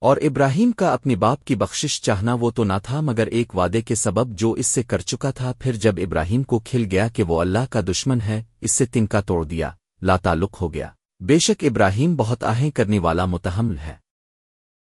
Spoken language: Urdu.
اور ابراہیم کا اپنی باپ کی بخشش چاہنا وہ تو نہ تھا مگر ایک وعدے کے سبب جو اس سے کر چکا تھا، پھر جب ابراہیم کو کھل گیا کہ وہ اللہ کا دشمن ہے، اس سے تنکا توڑ دیا لا تعلق ہو گیا۔ بے شک ابراہیم بہت آہیں کرنے والا متحمل ہے۔